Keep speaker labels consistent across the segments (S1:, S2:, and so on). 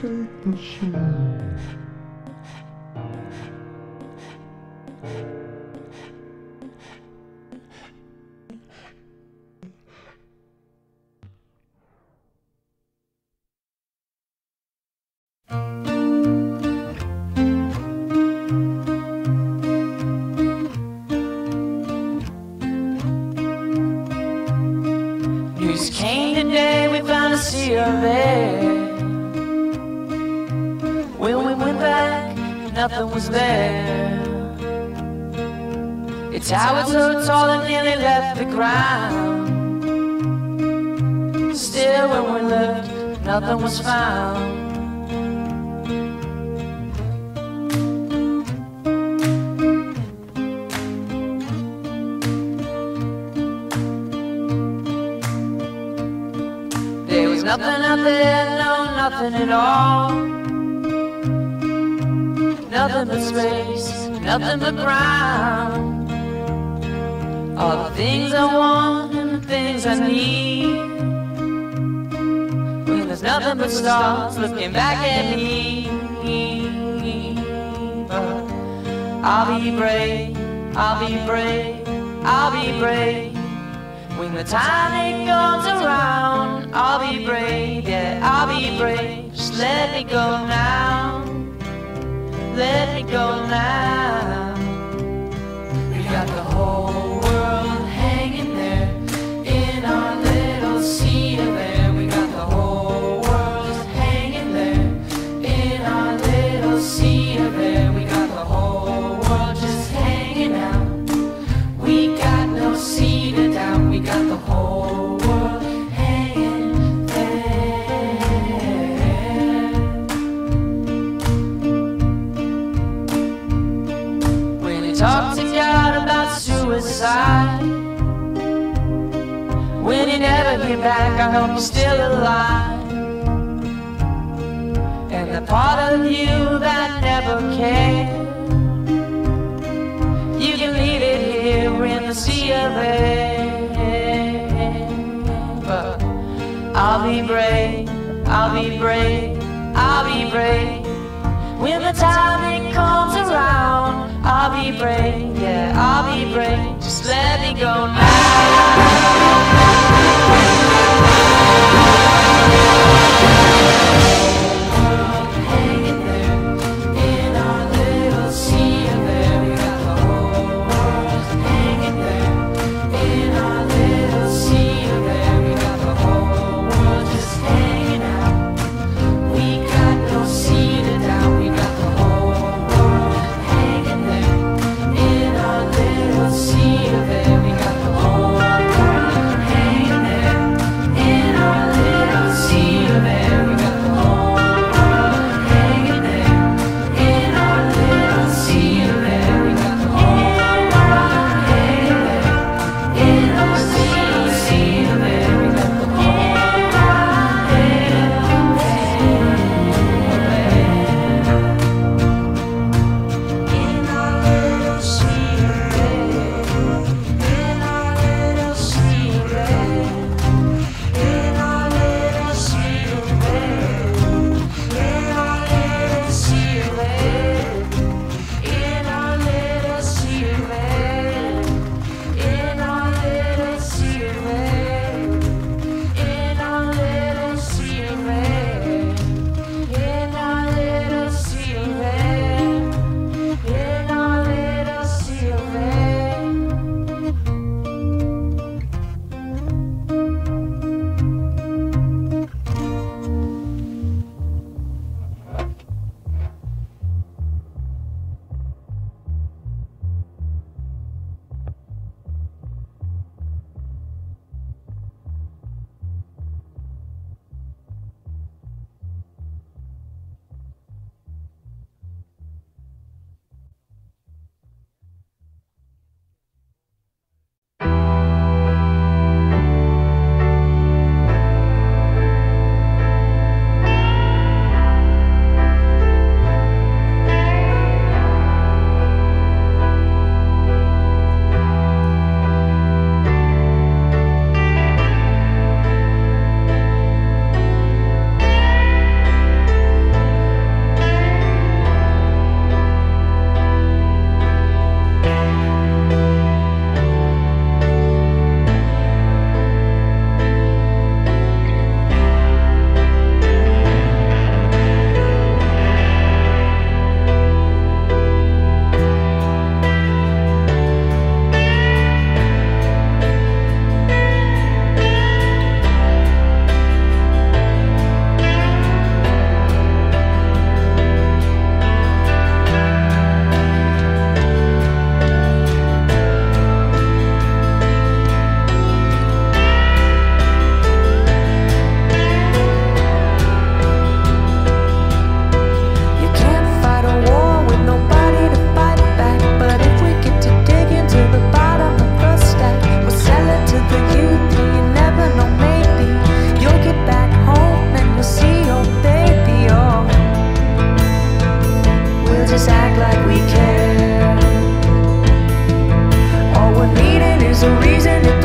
S1: take the shoes. with
S2: stars looking back at me. But I'll be brave, I'll be brave, I'll be brave. When the time it comes around, I'll be brave, yeah, I'll be brave. Just let me go now, let me go now. never came back. I hope he's still alive. And the part of you that never cared, you can leave it here in the sea of air. But I'll be brave, I'll be brave, I'll be brave. When the time it comes around, I'll be brave, yeah, I'll be brave. Just let me go now. we care. All we're needing is a reason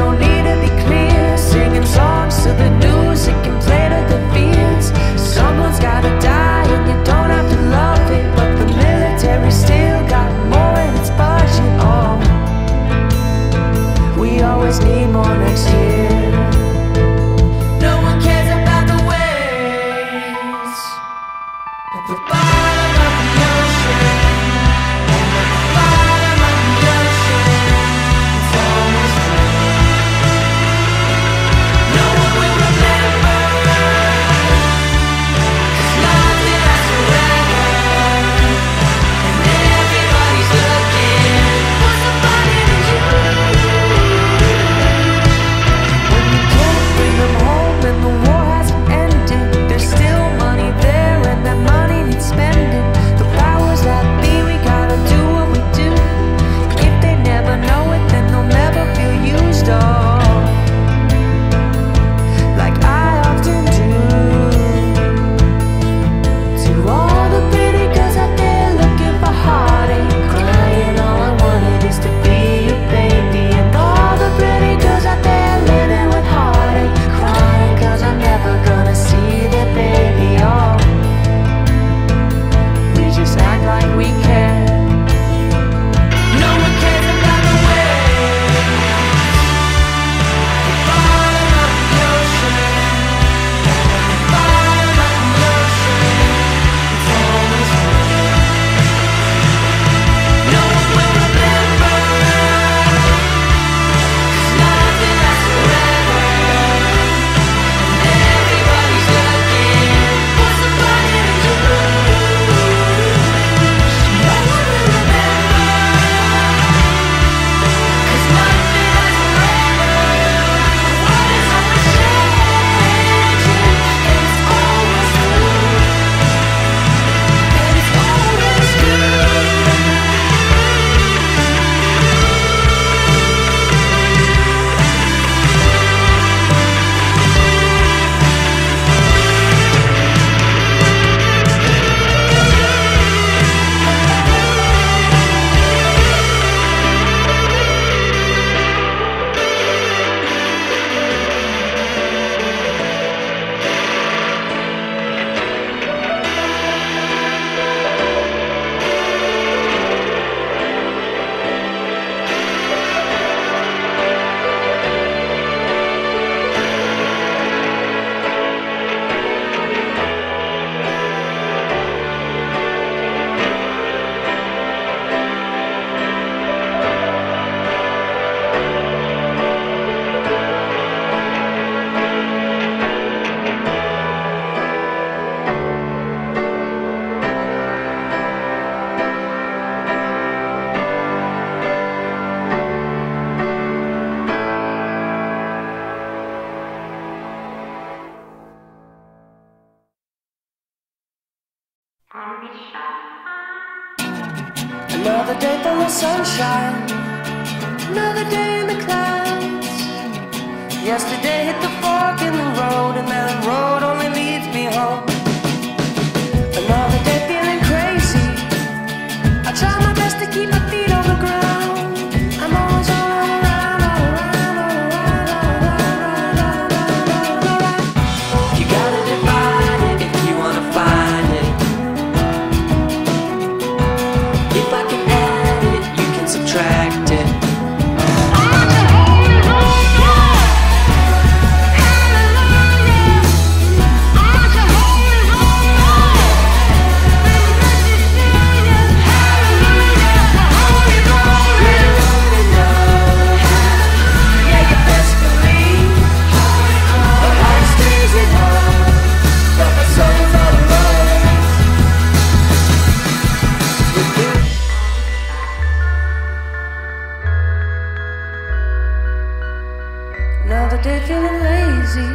S2: Another day feeling lazy.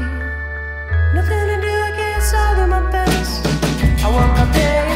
S2: Nothing to do, I all of my best. I woke up there.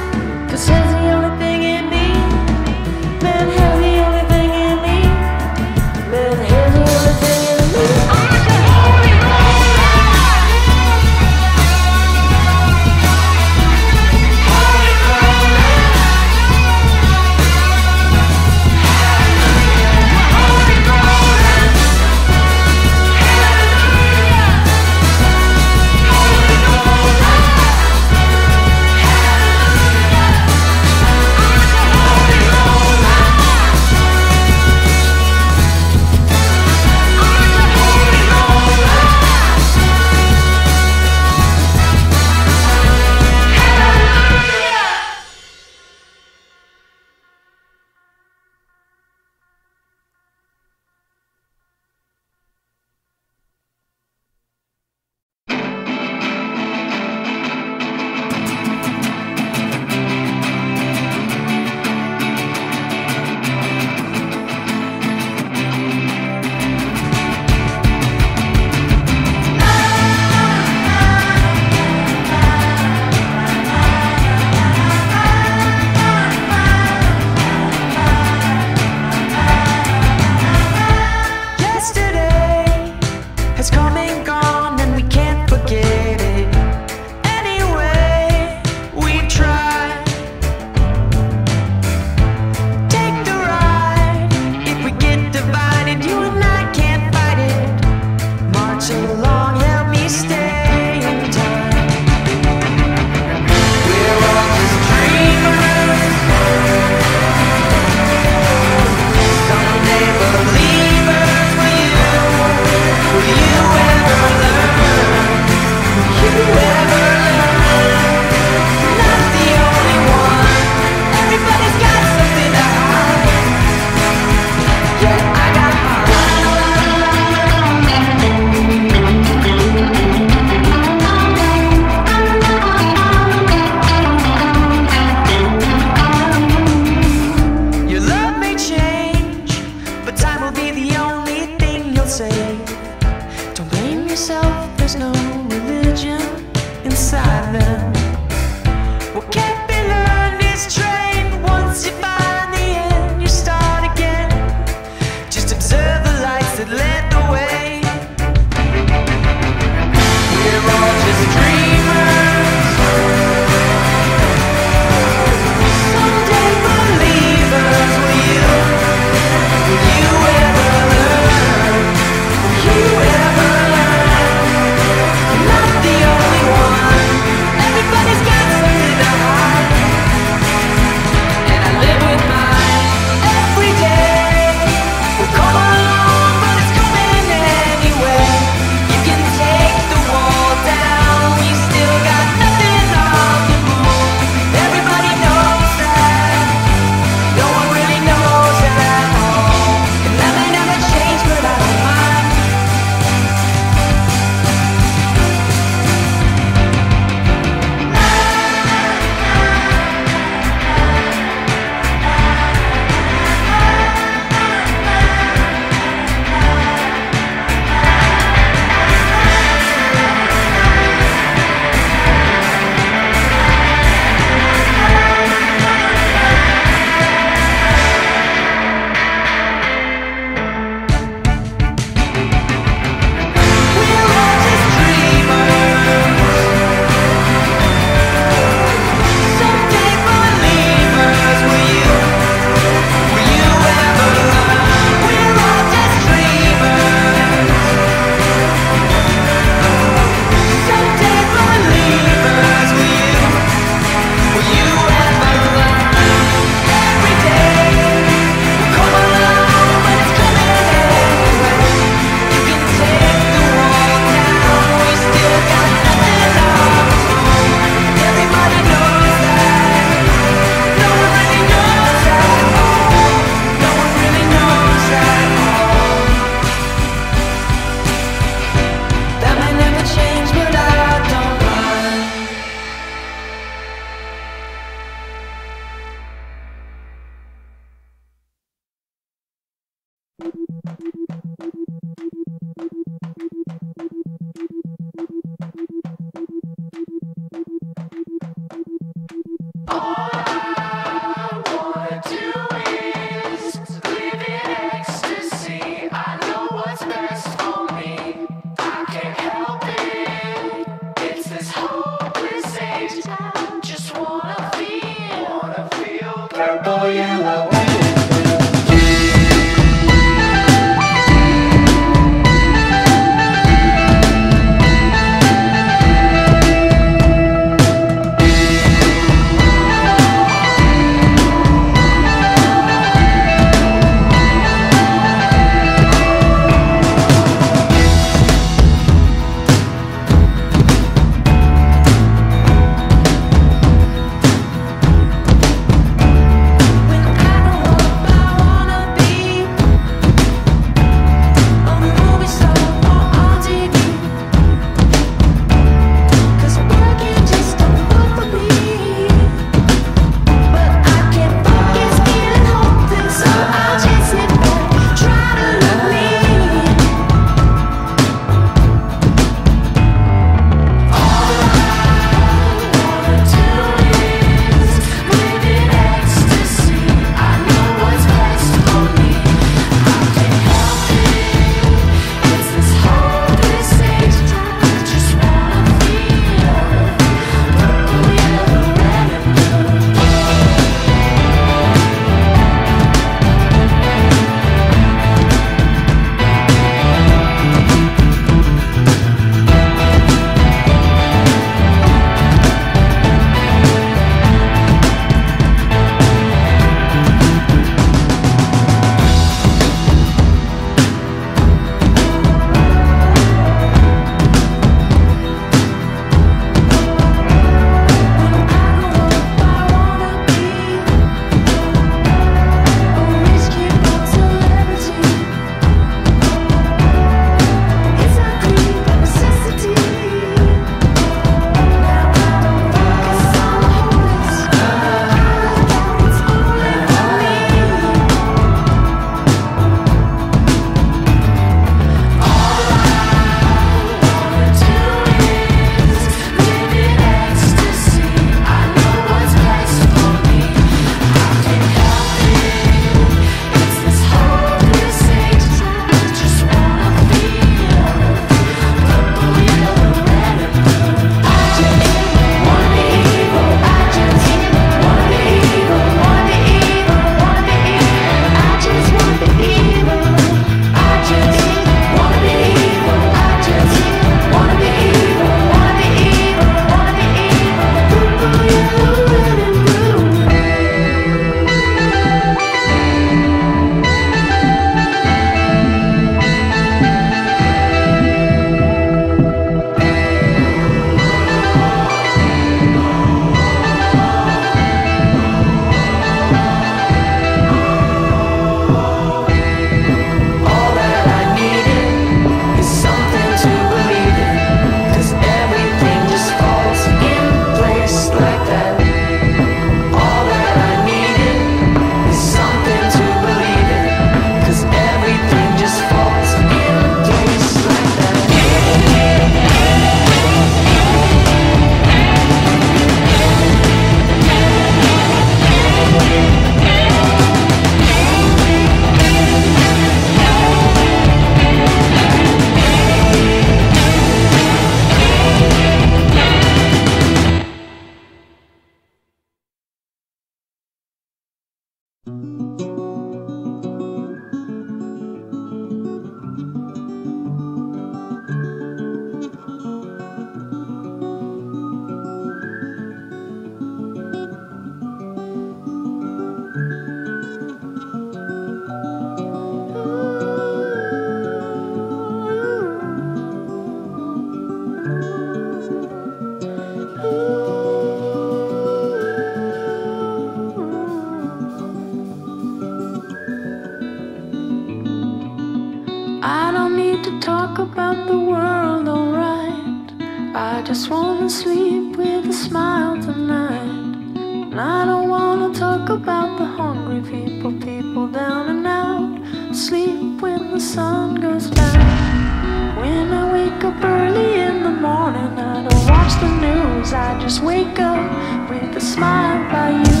S2: The
S1: sun goes down. When I wake up early in the morning, I don't watch the news. I just wake up with a smile by you.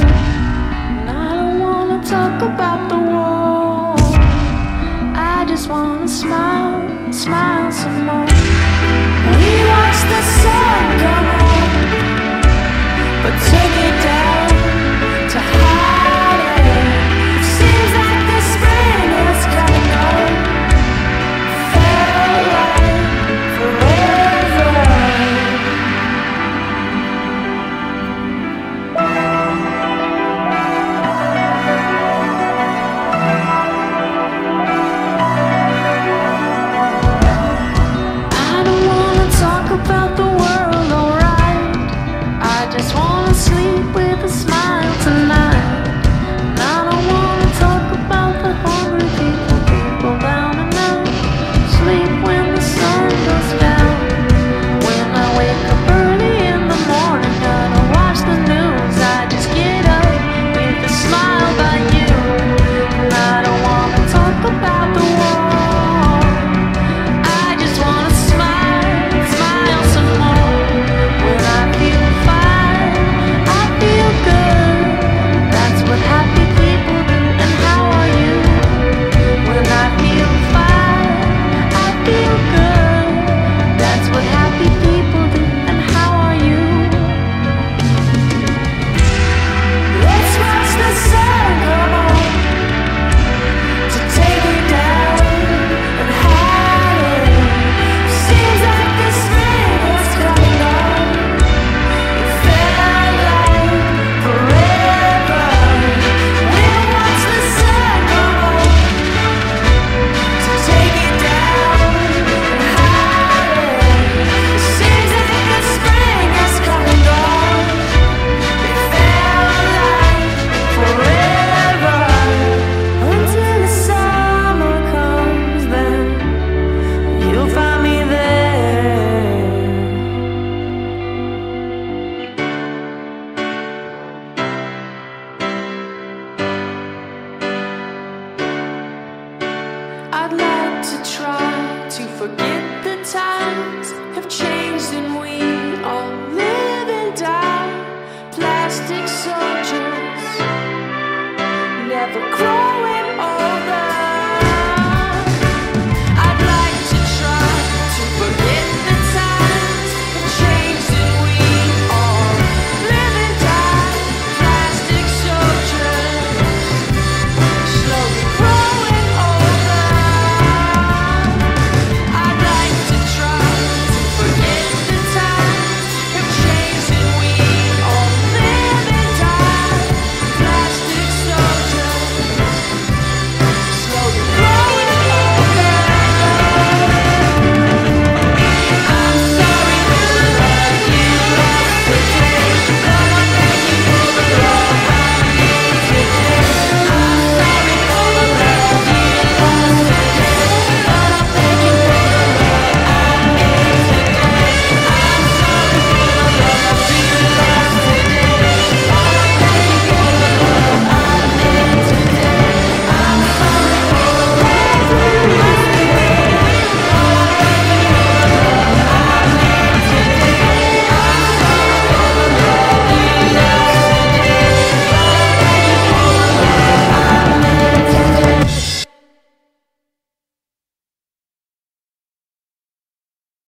S1: And I don't wanna talk about the war. I just wanna smile, smile some more. We watch the sun times